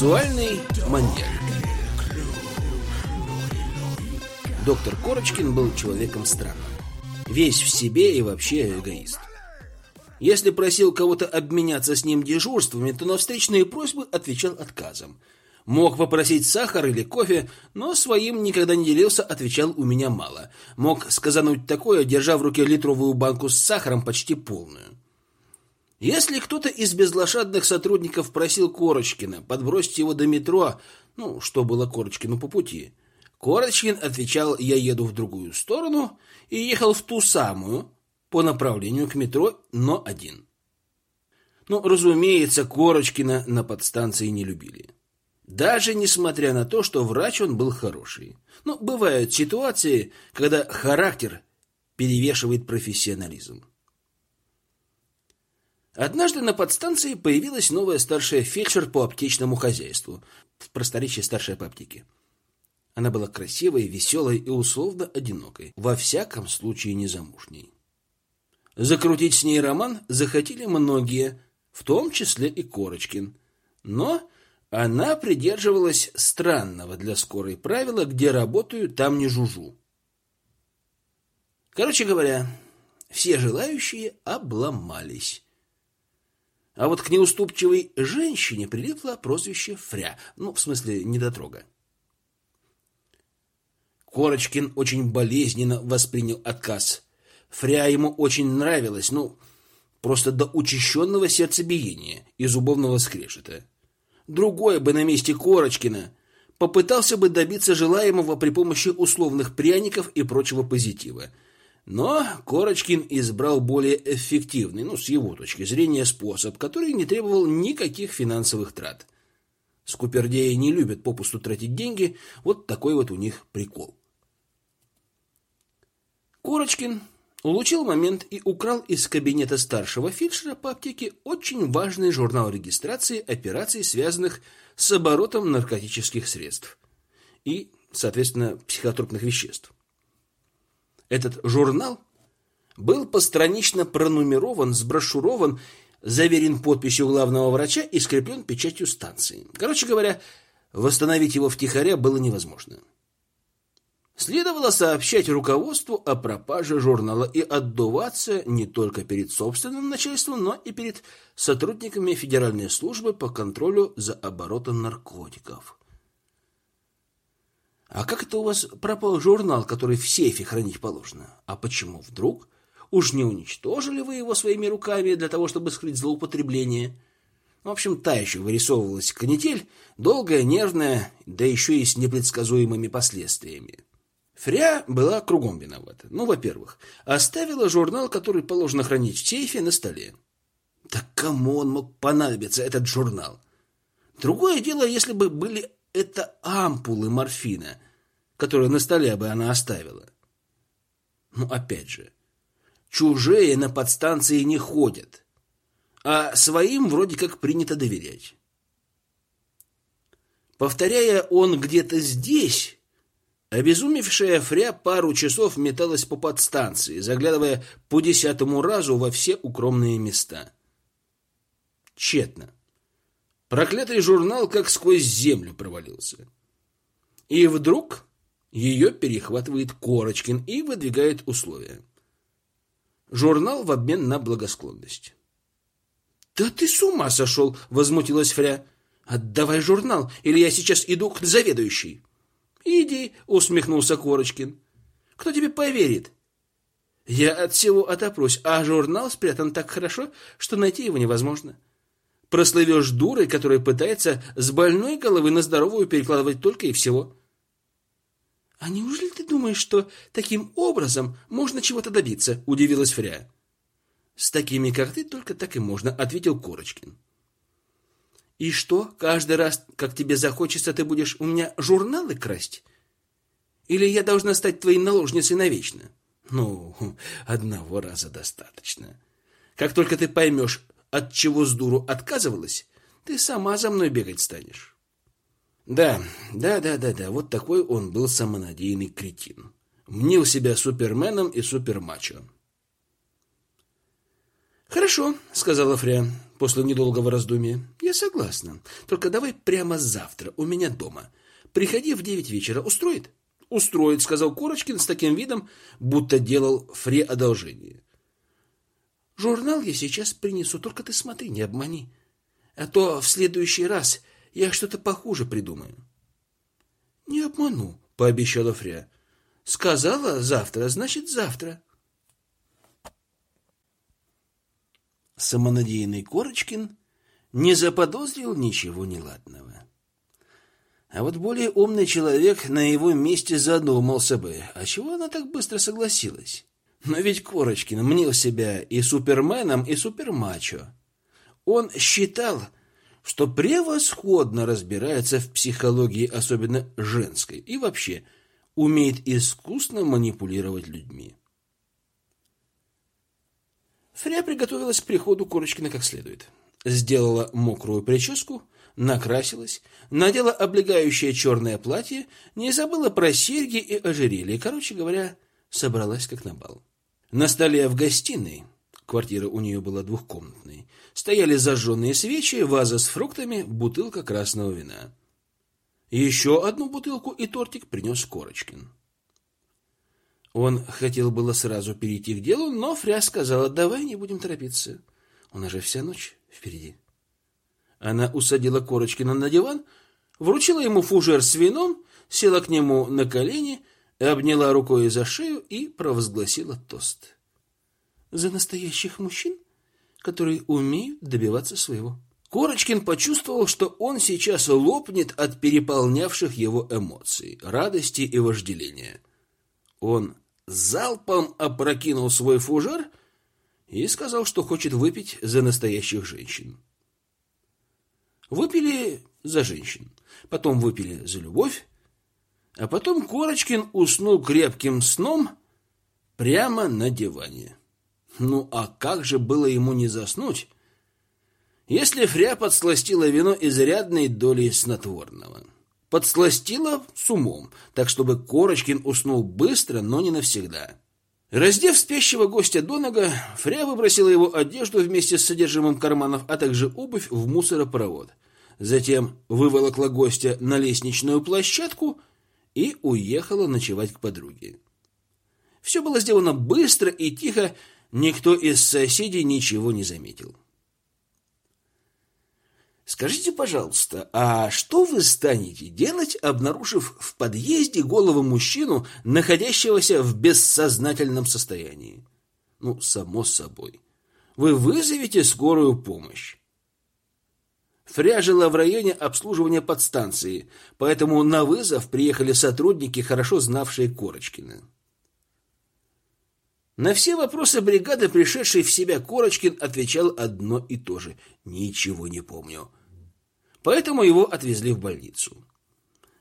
Сексуальный маньяк. Доктор Корочкин был человеком странным. Весь в себе и вообще эгоист. Если просил кого-то обменяться с ним дежурствами, то на встречные просьбы отвечал отказом. Мог попросить сахар или кофе, но своим никогда не делился, отвечал «у меня мало». Мог сказануть такое, держа в руке литровую банку с сахаром почти полную. Если кто-то из безлошадных сотрудников просил Корочкина подбросить его до метро, ну, что было Корочкину по пути, Корочкин отвечал «я еду в другую сторону» и ехал в ту самую по направлению к метро, но один. Ну, разумеется, Корочкина на подстанции не любили. Даже несмотря на то, что врач он был хороший. Ну, бывают ситуации, когда характер перевешивает профессионализм. Однажды на подстанции появилась новая старшая фельдшер по аптечному хозяйству, в просторечии старшая по аптеке. Она была красивой, веселой и условно одинокой, во всяком случае незамужней. Закрутить с ней роман захотели многие, в том числе и Корочкин. Но она придерживалась странного для скорой правила, где работаю, там не жужу. Короче говоря, все желающие обломались. А вот к неуступчивой женщине прилипло прозвище Фря, ну, в смысле, недотрога. Корочкин очень болезненно воспринял отказ. Фря ему очень нравилась, ну, просто до учащенного сердцебиения и зубовного скрежета. Другой бы на месте Корочкина попытался бы добиться желаемого при помощи условных пряников и прочего позитива. Но Корочкин избрал более эффективный, ну, с его точки зрения, способ, который не требовал никаких финансовых трат. Скупердеи не любят попусту тратить деньги, вот такой вот у них прикол. Корочкин улучил момент и украл из кабинета старшего фельдшера по аптеке очень важный журнал регистрации операций, связанных с оборотом наркотических средств и, соответственно, психотропных веществ. Этот журнал был постранично пронумерован, сброшурован, заверен подписью главного врача и скреплен печатью станции. Короче говоря, восстановить его втихаря было невозможно. Следовало сообщать руководству о пропаже журнала и отдуваться не только перед собственным начальством, но и перед сотрудниками Федеральной службы по контролю за оборотом наркотиков. А как это у вас пропал журнал, который в сейфе хранить положено? А почему вдруг? Уж не уничтожили вы его своими руками для того, чтобы скрыть злоупотребление? В общем, та еще вырисовывалась канитель, долгая, нервная, да еще и с непредсказуемыми последствиями. Фря была кругом виновата. Ну, во-первых, оставила журнал, который положено хранить в сейфе, на столе. Так кому он мог понадобиться, этот журнал? Другое дело, если бы были это ампулы морфина, которые на столе бы она оставила. Ну, опять же, чужие на подстанции не ходят, а своим вроде как принято доверять. Повторяя, он где-то здесь Обезумевшая Фря пару часов металась по подстанции, заглядывая по десятому разу во все укромные места. Тщетно. Проклятый журнал как сквозь землю провалился. И вдруг ее перехватывает Корочкин и выдвигает условия. Журнал в обмен на благосклонность. «Да ты с ума сошел!» — возмутилась Фря. «Отдавай журнал, или я сейчас иду к заведующей». Иди, усмехнулся Корочкин. Кто тебе поверит? Я от всего отопрусь, а журнал спрятан так хорошо, что найти его невозможно. Прослывешь дурой, которая пытается с больной головы на здоровую перекладывать только и всего. А неужели ты думаешь, что таким образом можно чего-то добиться? Удивилась Фря. С такими, как ты, только так и можно, ответил Корочкин. И что, каждый раз, как тебе захочется, ты будешь у меня журналы красть? Или я должна стать твоей наложницей навечно? Ну, одного раза достаточно. Как только ты поймешь, от чего с дуру отказывалась, ты сама за мной бегать станешь. Да, да, да, да, да, вот такой он был самонадеянный кретин. Мнил себя суперменом и супермачо. «Хорошо», — сказала Фря. после недолгого раздумья. Я согласна. Только давай прямо завтра у меня дома. Приходи в девять вечера. Устроит? Устроит, сказал Корочкин с таким видом, будто делал Фре одолжение. Журнал я сейчас принесу, только ты смотри, не обмани. А то в следующий раз я что-то похуже придумаю. Не обману, пообещала Фря. Сказала завтра, значит завтра. Самонадеянный Корочкин не заподозрил ничего неладного. А вот более умный человек на его месте задумался бы, а чего она так быстро согласилась? Но ведь Корочкин мнил себя и суперменом, и супермачо. Он считал, что превосходно разбирается в психологии, особенно женской, и вообще умеет искусно манипулировать людьми. Фря приготовилась к приходу Корочкина как следует. Сделала мокрую прическу, накрасилась, надела облегающее черное платье, не забыла про серьги и ожерелье. Короче говоря, собралась как на бал. На столе в гостиной, квартира у нее была двухкомнатной, стояли зажженные свечи, ваза с фруктами, бутылка красного вина. Еще одну бутылку и тортик принес Корочкин. Он хотел было сразу перейти к делу, но Фря сказала, давай не будем торопиться. У нас же вся ночь впереди. Она усадила Корочкина на диван, вручила ему фужер с вином, села к нему на колени, обняла рукой за шею и провозгласила тост. За настоящих мужчин, которые умеют добиваться своего. Корочкин почувствовал, что он сейчас лопнет от переполнявших его эмоций, радости и вожделения. Он залпом опрокинул свой фужер и сказал, что хочет выпить за настоящих женщин. Выпили за женщин, потом выпили за любовь, а потом Корочкин уснул крепким сном прямо на диване. Ну а как же было ему не заснуть, если Фря подсластила вино изрядной долей снотворного? подсластила с умом, так чтобы Корочкин уснул быстро, но не навсегда. Раздев спящего гостя до нога, Фря выбросила его одежду вместе с содержимым карманов, а также обувь в мусоропровод. Затем выволокла гостя на лестничную площадку и уехала ночевать к подруге. Все было сделано быстро и тихо, никто из соседей ничего не заметил. Скажите, пожалуйста, а что вы станете делать, обнаружив в подъезде голого мужчину, находящегося в бессознательном состоянии? Ну, само собой. Вы вызовете скорую помощь. Фря жила в районе обслуживания подстанции, поэтому на вызов приехали сотрудники, хорошо знавшие Корочкина. На все вопросы бригады, пришедшей в себя Корочкин, отвечал одно и то же. «Ничего не помню». Поэтому его отвезли в больницу.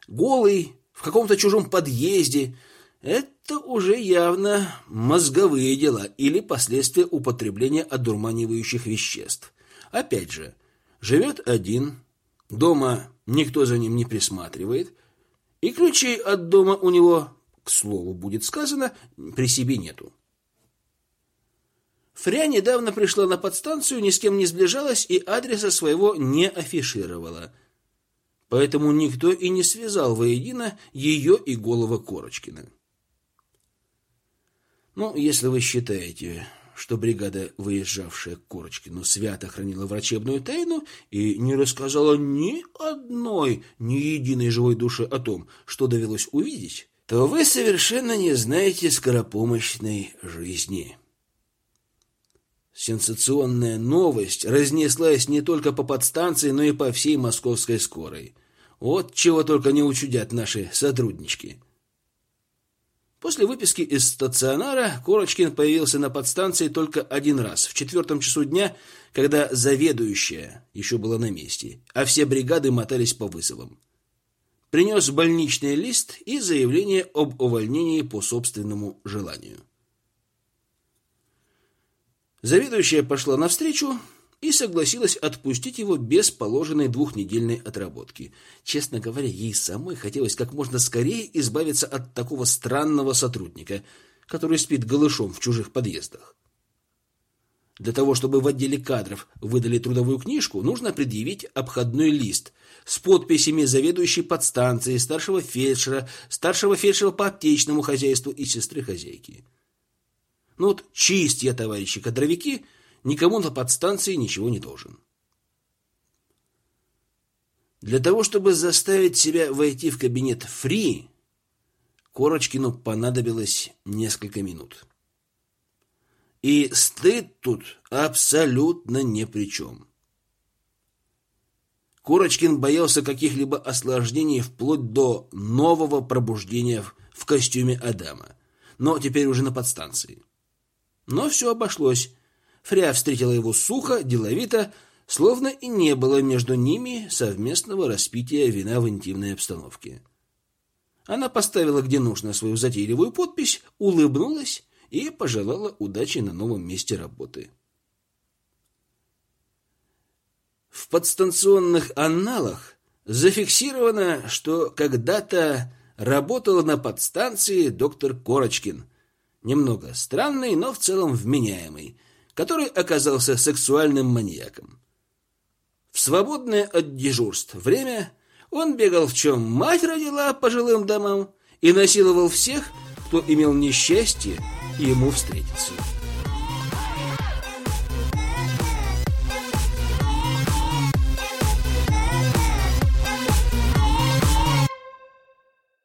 Голый, в каком-то чужом подъезде – это уже явно мозговые дела или последствия употребления одурманивающих веществ. Опять же, живет один, дома никто за ним не присматривает, и ключей от дома у него, к слову будет сказано, при себе нету. Фря недавно пришла на подстанцию, ни с кем не сближалась и адреса своего не афишировала. Поэтому никто и не связал воедино ее и голова Корочкина. Ну, если вы считаете, что бригада, выезжавшая к Корочкину, свято хранила врачебную тайну и не рассказала ни одной, ни единой живой душе о том, что довелось увидеть, то вы совершенно не знаете скоропомощной жизни. Сенсационная новость разнеслась не только по подстанции, но и по всей московской скорой. Вот чего только не учудят наши сотруднички. После выписки из стационара Корочкин появился на подстанции только один раз, в четвертом часу дня, когда заведующая еще была на месте, а все бригады мотались по вызовам. Принес больничный лист и заявление об увольнении по собственному желанию. Заведующая пошла навстречу и согласилась отпустить его без положенной двухнедельной отработки. Честно говоря, ей самой хотелось как можно скорее избавиться от такого странного сотрудника, который спит голышом в чужих подъездах. Для того, чтобы в отделе кадров выдали трудовую книжку, нужно предъявить обходной лист с подписями заведующей подстанции, старшего фельдшера, старшего фельдшера по аптечному хозяйству и сестры хозяйки. Ну вот чисть я, товарищи кадровики, никому на подстанции ничего не должен. Для того, чтобы заставить себя войти в кабинет Фри, Корочкину понадобилось несколько минут. И стыд тут абсолютно ни при чем. Курочкин боялся каких-либо осложнений вплоть до нового пробуждения в костюме Адама, но теперь уже на подстанции. Но все обошлось. Фря встретила его сухо, деловито, словно и не было между ними совместного распития вина в интимной обстановке. Она поставила где нужно свою затейливую подпись, улыбнулась и пожелала удачи на новом месте работы. В подстанционных анналах зафиксировано, что когда-то работал на подстанции доктор Корочкин, немного странный, но в целом вменяемый, который оказался сексуальным маньяком. В свободное от дежурств время он бегал в чем мать родила по жилым домам и насиловал всех, кто имел несчастье ему встретиться.